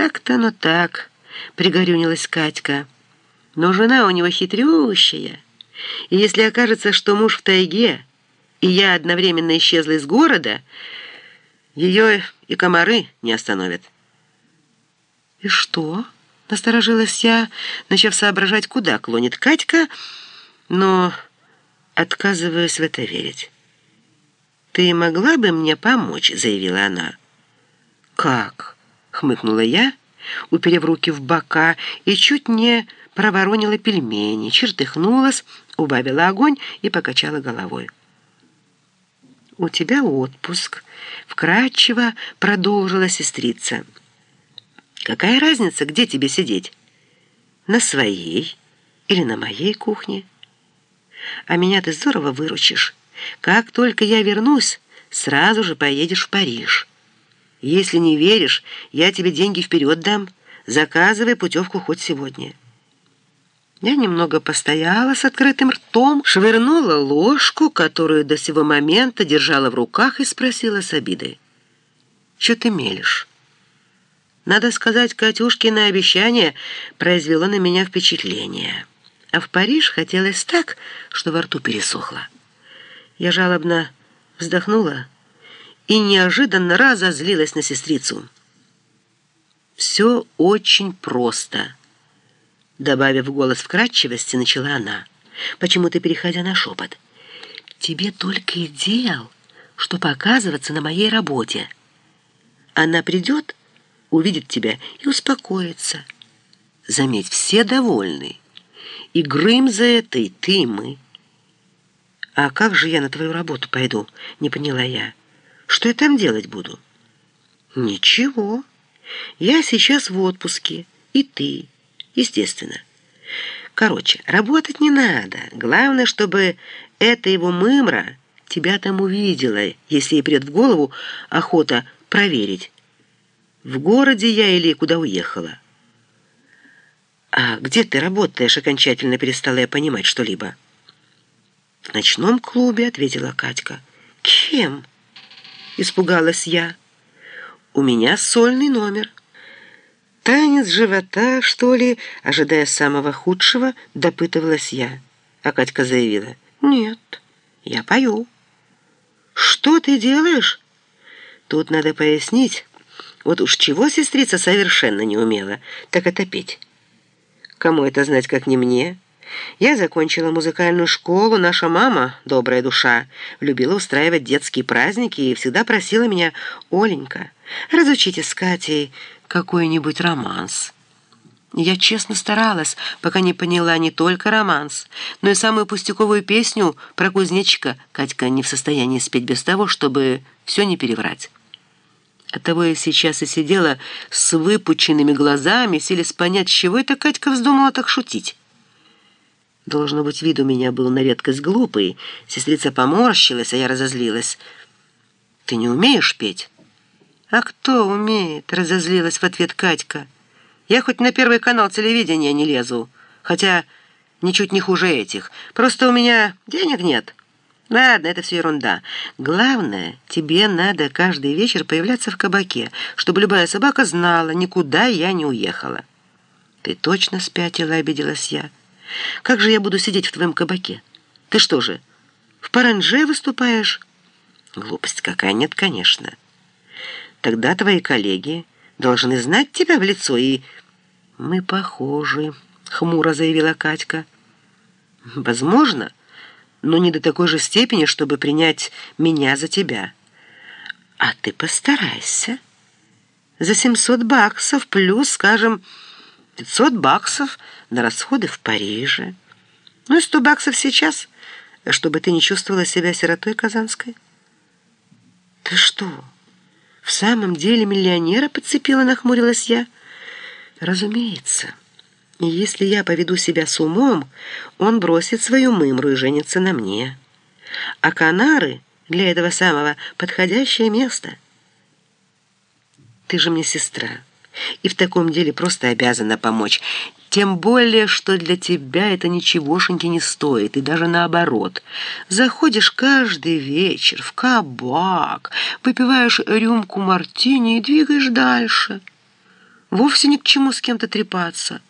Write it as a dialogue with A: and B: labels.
A: Так-то, но так, пригорюнилась Катька. Но жена у него хитрющая. И если окажется, что муж в тайге, и я одновременно исчезла из города, ее и комары не остановят. «И что?» — насторожилась я, начав соображать, куда клонит Катька, но отказываюсь в это верить. «Ты могла бы мне помочь?» — заявила она. «Как?» — хмыкнула я, уперев руки в бока, и чуть не проворонила пельмени, чертыхнулась, убавила огонь и покачала головой. «У тебя отпуск», — вкратчиво продолжила сестрица. «Какая разница, где тебе сидеть? На своей или на моей кухне? А меня ты здорово выручишь. Как только я вернусь, сразу же поедешь в Париж. Если не веришь, я тебе деньги вперед дам. Заказывай путевку хоть сегодня». Я немного постояла с открытым ртом, швырнула ложку, которую до сего момента держала в руках, и спросила с обидой. «Чё ты мелешь?» Надо сказать, Катюшкино обещание произвело на меня впечатление. А в Париж хотелось так, что во рту пересохло. Я жалобно вздохнула и неожиданно разозлилась на сестрицу. «Все очень просто». Добавив голос вкрадчивости, начала она, почему-то переходя на шепот. «Тебе только и дел, что показываться на моей работе. Она придет, увидит тебя и успокоится. Заметь, все довольны. И Грым за это, и ты, и мы». «А как же я на твою работу пойду?» — не поняла я. «Что я там делать буду?» «Ничего. Я сейчас в отпуске, и ты» естественно. Короче, работать не надо. Главное, чтобы эта его мымра тебя там увидела, если ей придет в голову охота проверить, в городе я или куда уехала. «А где ты работаешь?» — окончательно перестала я понимать что-либо. «В ночном клубе», — ответила Катька. «Кем?» — испугалась я. «У меня сольный номер». Танец живота, что ли, ожидая самого худшего, допытывалась я. А Катька заявила, «Нет, я пою». «Что ты делаешь?» Тут надо пояснить. Вот уж чего сестрица совершенно не умела, так это петь. Кому это знать, как не мне?» Я закончила музыкальную школу, наша мама, добрая душа, любила устраивать детские праздники и всегда просила меня, «Оленька, разучите с Катей какой-нибудь романс». Я честно старалась, пока не поняла не только романс, но и самую пустяковую песню про кузнечика Катька не в состоянии спеть без того, чтобы все не переврать. Оттого я сейчас и сидела с выпученными глазами, селись понять, с чего это Катька вздумала так шутить. Должно быть, вид у меня был на редкость глупый. Сестрица поморщилась, а я разозлилась. «Ты не умеешь петь?» «А кто умеет?» — разозлилась в ответ Катька. «Я хоть на первый канал телевидения не лезу, хотя ничуть не хуже этих. Просто у меня денег нет». «Ладно, это все ерунда. Главное, тебе надо каждый вечер появляться в кабаке, чтобы любая собака знала, никуда я не уехала». «Ты точно спятила?» — обиделась я. Как же я буду сидеть в твоем кабаке? Ты что же, в паранже выступаешь? Глупость какая, нет, конечно. Тогда твои коллеги должны знать тебя в лицо, и... Мы похожи, хмуро заявила Катька. Возможно, но не до такой же степени, чтобы принять меня за тебя. А ты постарайся. За 700 баксов плюс, скажем, 500 баксов на расходы в Париже. Ну и 100 баксов сейчас, чтобы ты не чувствовала себя сиротой казанской. Ты что, в самом деле миллионера подцепила, нахмурилась я? Разумеется. И если я поведу себя с умом, он бросит свою мымру и женится на мне. А Канары для этого самого подходящее место. Ты же мне сестра и в таком деле просто обязана помочь. Тем более, что для тебя это ничегошеньки не стоит, и даже наоборот. Заходишь каждый вечер в кабак, выпиваешь рюмку мартини и двигаешь дальше. Вовсе ни к чему с кем-то трепаться.